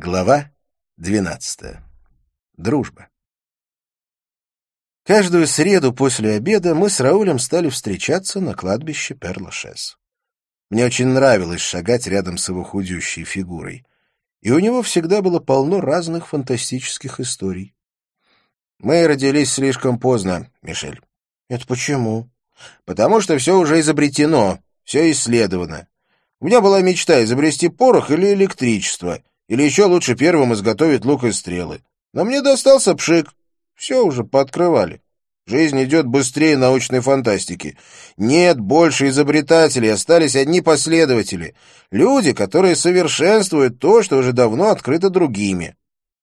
Глава 12. Дружба. Каждую среду после обеда мы с Раулем стали встречаться на кладбище Перлашес. Мне очень нравилось шагать рядом с его худющей фигурой, и у него всегда было полно разных фантастических историй. Мы родились слишком поздно, Мишель. Это почему? Потому что все уже изобретено, все исследовано. У меня была мечта изобрести порох или электричество — или еще лучше первым изготовить лук и стрелы. Но мне достался пшик. Все уже пооткрывали. Жизнь идет быстрее научной фантастики. Нет больше изобретателей, остались одни последователи. Люди, которые совершенствуют то, что уже давно открыто другими.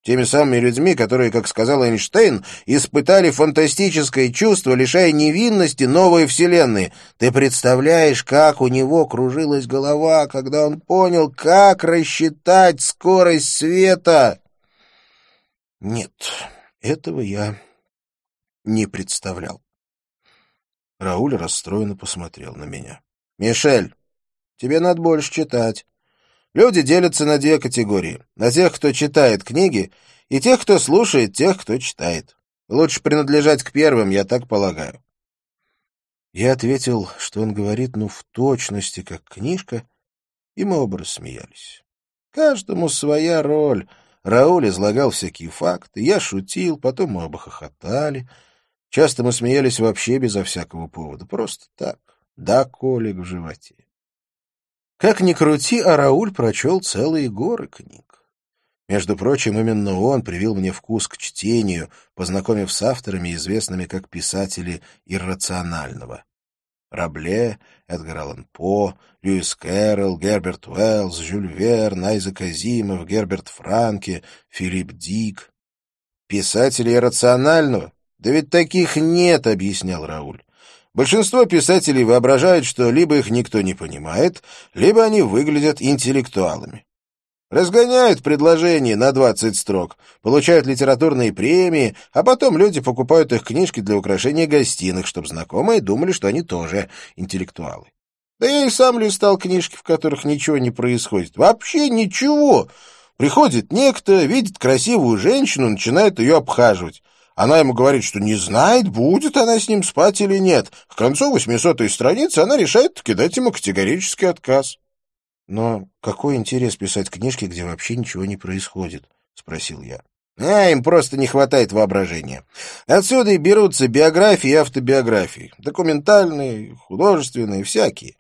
Теми самыми людьми, которые, как сказал Эйнштейн, испытали фантастическое чувство, лишая невинности новой вселенной. Ты представляешь, как у него кружилась голова, когда он понял, как рассчитать скорость света? Нет, этого я не представлял. Рауль расстроенно посмотрел на меня. — Мишель, тебе надо больше читать. Люди делятся на две категории. На тех, кто читает книги, и тех, кто слушает тех, кто читает. Лучше принадлежать к первым, я так полагаю. Я ответил, что он говорит, ну, в точности, как книжка, и мы оба рассмеялись. Каждому своя роль. Рауль излагал всякие факты, я шутил, потом мы оба хохотали. Часто мы смеялись вообще безо всякого повода, просто так, да колик в животе. Как ни крути, а Рауль прочел целые горы книг. Между прочим, именно он привил мне вкус к чтению, познакомив с авторами, известными как писатели иррационального. Рабле, Эдгар Аллан По, Льюис Кэрролл, Герберт Уэллс, Жюль Верн, Айзек Азимов, Герберт Франке, Филипп Дик. «Писатели иррационального? Да ведь таких нет», — объяснял Рауль. Большинство писателей воображают, что либо их никто не понимает, либо они выглядят интеллектуалами. Разгоняют предложения на 20 строк, получают литературные премии, а потом люди покупают их книжки для украшения гостиных, чтобы знакомые думали, что они тоже интеллектуалы. Да я и сам листал книжки, в которых ничего не происходит. Вообще ничего. Приходит некто, видит красивую женщину, начинает ее обхаживать. Она ему говорит, что не знает, будет она с ним спать или нет. К концу восьмисотой страницы она решает кидать ему категорический отказ. — Но какой интерес писать книжки, где вообще ничего не происходит? — спросил я. — А, им просто не хватает воображения. Отсюда и берутся биографии и автобиографии. Документальные, художественные, всякие.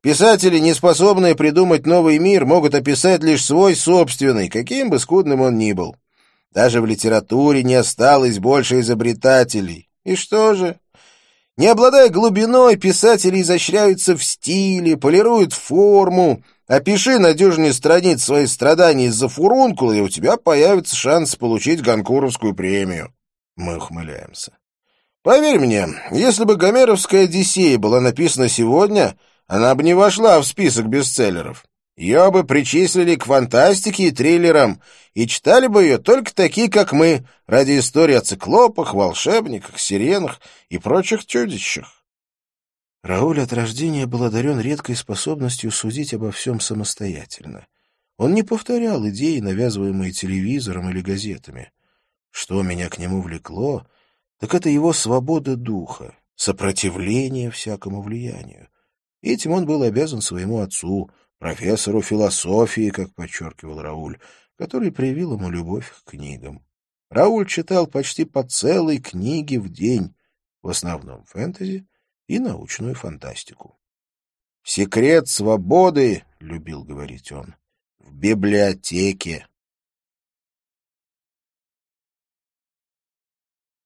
Писатели, не способные придумать новый мир, могут описать лишь свой собственный, каким бы скудным он ни был. Даже в литературе не осталось больше изобретателей. И что же? Не обладая глубиной, писатели изощряются в стиле, полируют форму. Опиши надежнее страниц своих страданий из-за фурункула, и у тебя появится шанс получить Гонкуровскую премию. Мы ухмыляемся. Поверь мне, если бы Гомеровская «Одиссея» была написана сегодня, она бы не вошла в список бестселлеров. Ее бы причислили к фантастике и триллерам, и читали бы ее только такие, как мы, ради истории о циклопах, волшебниках, сиренах и прочих чудищах. Рауль от рождения был одарен редкой способностью судить обо всем самостоятельно. Он не повторял идеи, навязываемые телевизором или газетами. Что меня к нему влекло, так это его свобода духа, сопротивление всякому влиянию. Этим он был обязан своему отцу — профессору философии, как подчеркивал Рауль, который привил ему любовь к книгам. Рауль читал почти по целой книге в день, в основном фэнтези и научную фантастику. «Секрет свободы», — любил говорить он, — «в библиотеке».